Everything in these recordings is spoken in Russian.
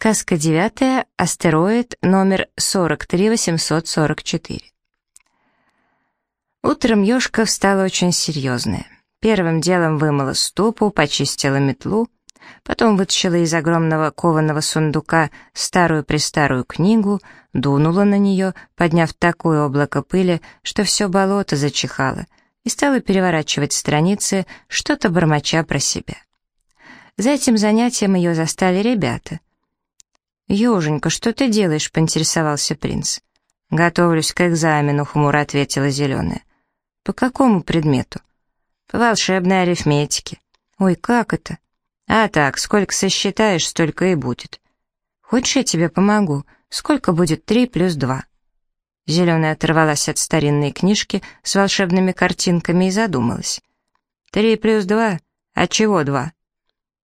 Сказка девятая. Астероид номер 43844. Утром Ёшка встала очень серьезная. Первым делом вымыла ступу, почистила метлу, потом вытащила из огромного кованого сундука старую-престарую книгу, дунула на нее, подняв такое облако пыли, что все болото зачихало, и стала переворачивать страницы, что-то бормоча про себя. За этим занятием ее застали ребята — «Еженька, что ты делаешь?» — поинтересовался принц. «Готовлюсь к экзамену», — хмуро ответила зеленая. «По какому предмету?» «По волшебной арифметике». «Ой, как это?» «А так, сколько сосчитаешь, столько и будет». «Хочешь, я тебе помогу? Сколько будет три плюс два?» Зеленая оторвалась от старинной книжки с волшебными картинками и задумалась. «Три плюс два? А чего два?»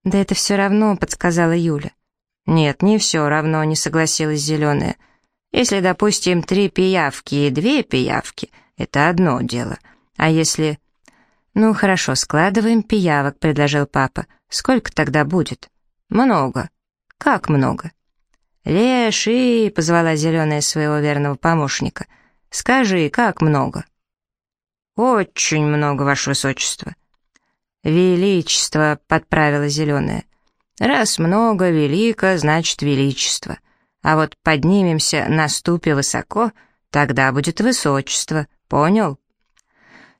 «Да это все равно», — подсказала Юля. «Нет, не все равно», — не согласилась Зеленая. «Если, допустим, три пиявки и две пиявки, это одно дело. А если...» «Ну, хорошо, складываем пиявок», — предложил папа. «Сколько тогда будет?» «Много». «Как много?» «Леший», — позвала Зеленая своего верного помощника. «Скажи, как много?» «Очень много, Ваше Высочество». «Величество», — подправила Зеленая. Раз много, велико, значит величество. А вот поднимемся на ступе высоко, тогда будет высочество. Понял?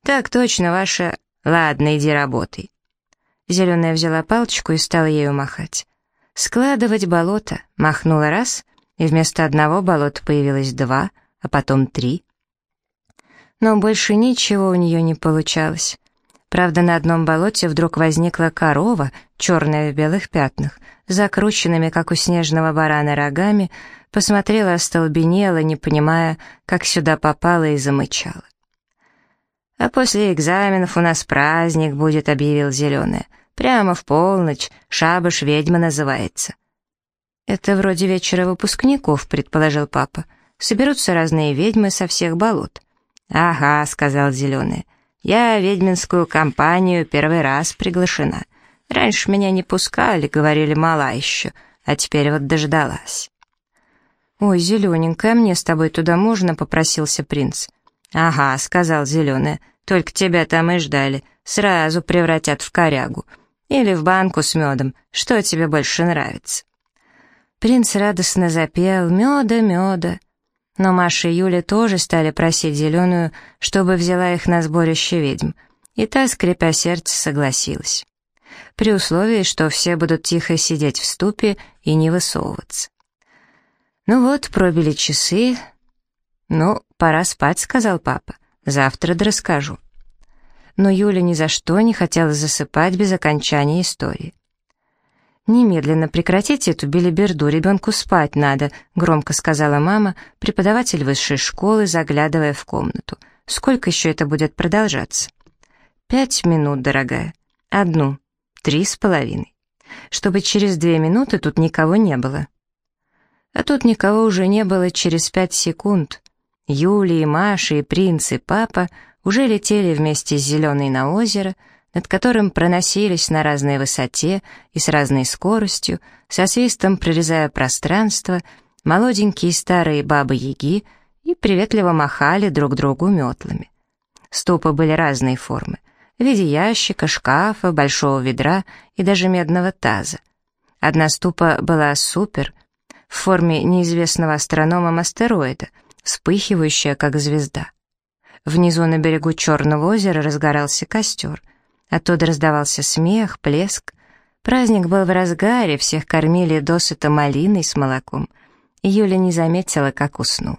Так точно, ваша... Ладно, иди работай. Зеленая взяла палочку и стала ею махать. Складывать болото. Махнула раз, и вместо одного болота появилось два, а потом три. Но больше ничего у нее не получалось. Правда, на одном болоте вдруг возникла корова, черная в белых пятнах, закрученными, как у снежного барана, рогами, посмотрела, остолбенела, не понимая, как сюда попала и замычала. «А после экзаменов у нас праздник будет», — объявил Зеленая. «Прямо в полночь, шабаш ведьма называется». «Это вроде вечера выпускников», — предположил папа. «Соберутся разные ведьмы со всех болот». «Ага», — сказал Зеленая. Я в ведьминскую компанию первый раз приглашена. Раньше меня не пускали, говорили, мала еще, а теперь вот дождалась». «Ой, зелененькая, мне с тобой туда можно?» — попросился принц. «Ага», — сказал зеленая, — «только тебя там и ждали, сразу превратят в корягу. Или в банку с медом, что тебе больше нравится?» Принц радостно запел «Меда, меда». Но Маша и Юля тоже стали просить Зеленую, чтобы взяла их на сборище ведьм, и та, скрипя сердце, согласилась. При условии, что все будут тихо сидеть в ступе и не высовываться. Ну вот, пробили часы. «Ну, пора спать», — сказал папа. «Завтра расскажу». Но Юля ни за что не хотела засыпать без окончания истории. «Немедленно прекратите эту белиберду, ребенку спать надо», — громко сказала мама, преподаватель высшей школы, заглядывая в комнату. «Сколько еще это будет продолжаться?» «Пять минут, дорогая. Одну. Три с половиной. Чтобы через две минуты тут никого не было». А тут никого уже не было через пять секунд. Юлия, Маша и принц и папа уже летели вместе с Зеленой на озеро — над которым проносились на разной высоте и с разной скоростью, со свистом прорезая пространство, молоденькие старые бабы-яги и приветливо махали друг другу метлами. Стопы были разной формы, в виде ящика, шкафа, большого ведра и даже медного таза. Одна ступа была супер, в форме неизвестного астрономом астероида, вспыхивающая, как звезда. Внизу на берегу Черного озера разгорался костер — Оттуда раздавался смех, плеск. Праздник был в разгаре, всех кормили досыта малиной с молоком. Юля не заметила, как уснула.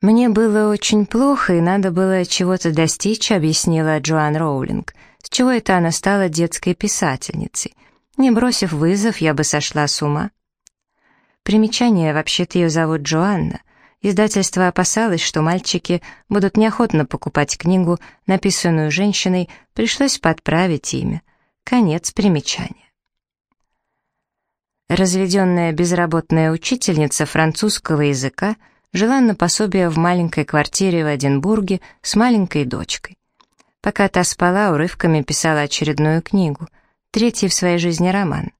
«Мне было очень плохо, и надо было чего-то достичь», — объяснила Джоан Роулинг. «С чего это она стала детской писательницей? Не бросив вызов, я бы сошла с ума». Примечание, вообще-то ее зовут Джоанна. Издательство опасалось, что мальчики будут неохотно покупать книгу, написанную женщиной, пришлось подправить имя. Конец примечания. Разведенная безработная учительница французского языка жила на пособие в маленькой квартире в Эдинбурге с маленькой дочкой. Пока та спала, урывками писала очередную книгу, третий в своей жизни роман.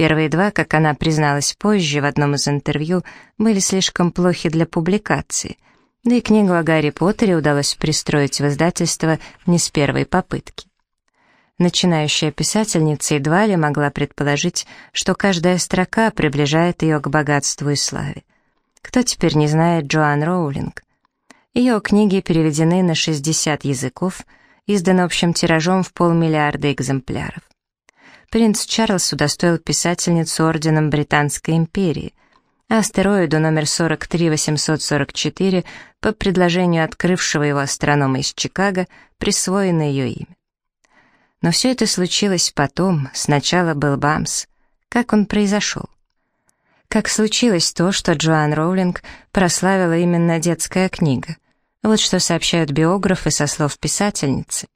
Первые два, как она призналась позже в одном из интервью, были слишком плохи для публикации, да и книгу о Гарри Поттере удалось пристроить в издательство не с первой попытки. Начинающая писательница едва ли могла предположить, что каждая строка приближает ее к богатству и славе. Кто теперь не знает Джоан Роулинг? Ее книги переведены на 60 языков, изданы общим тиражом в полмиллиарда экземпляров. Принц Чарльз удостоил писательницу орденом Британской империи, а астероиду номер 43844 по предложению открывшего его астронома из Чикаго присвоено ее имя. Но все это случилось потом, сначала был Бамс. Как он произошел? Как случилось то, что Джоан Роулинг прославила именно детская книга? Вот что сообщают биографы со слов писательницы.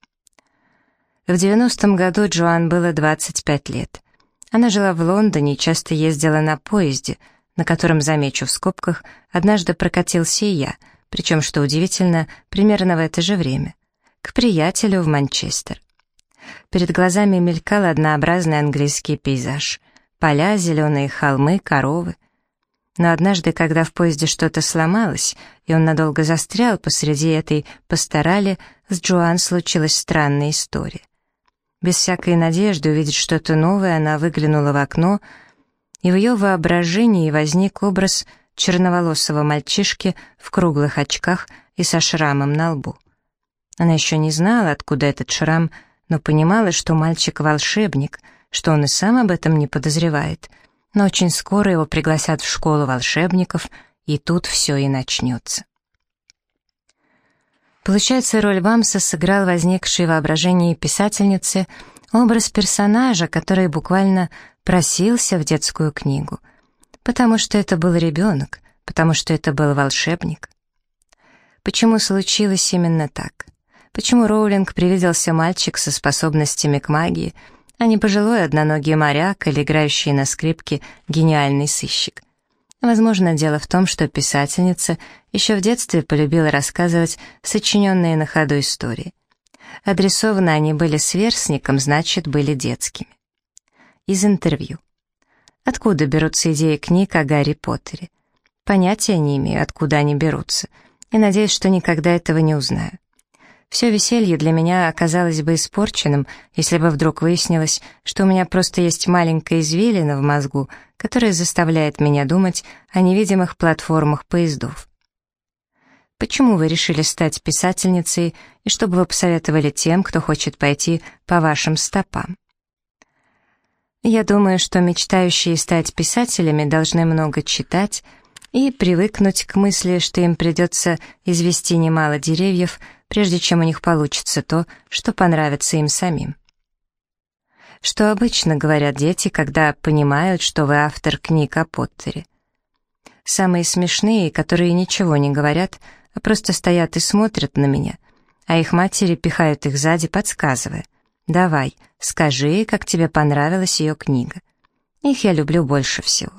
В 90-м году Джоан было 25 лет. Она жила в Лондоне и часто ездила на поезде, на котором, замечу в скобках, однажды прокатился и я, причем, что удивительно, примерно в это же время, к приятелю в Манчестер. Перед глазами мелькал однообразный английский пейзаж. Поля, зеленые холмы, коровы. Но однажды, когда в поезде что-то сломалось, и он надолго застрял посреди этой пасторали, с Джоан случилась странная история. Без всякой надежды увидеть что-то новое, она выглянула в окно, и в ее воображении возник образ черноволосого мальчишки в круглых очках и со шрамом на лбу. Она еще не знала, откуда этот шрам, но понимала, что мальчик — волшебник, что он и сам об этом не подозревает. Но очень скоро его пригласят в школу волшебников, и тут все и начнется. Получается, роль Бамса сыграл возникший в воображении писательницы образ персонажа, который буквально просился в детскую книгу. Потому что это был ребенок, потому что это был волшебник. Почему случилось именно так? Почему Роулинг привиделся мальчик со способностями к магии, а не пожилой одноногий моряк или играющий на скрипке гениальный сыщик? Возможно, дело в том, что писательница еще в детстве полюбила рассказывать сочиненные на ходу истории. Адресованы они были сверстникам, значит, были детскими. Из интервью. Откуда берутся идеи книг о Гарри Поттере? Понятия не имею, откуда они берутся, и надеюсь, что никогда этого не узнаю. Все веселье для меня оказалось бы испорченным, если бы вдруг выяснилось, что у меня просто есть маленькая извилина в мозгу, которая заставляет меня думать о невидимых платформах поездов. Почему вы решили стать писательницей, и что бы вы посоветовали тем, кто хочет пойти по вашим стопам? Я думаю, что мечтающие стать писателями должны много читать и привыкнуть к мысли, что им придется извести немало деревьев, прежде чем у них получится то, что понравится им самим. Что обычно говорят дети, когда понимают, что вы автор книг о Поттере. Самые смешные, которые ничего не говорят, а просто стоят и смотрят на меня, а их матери пихают их сзади, подсказывая. «Давай, скажи, как тебе понравилась ее книга». Их я люблю больше всего.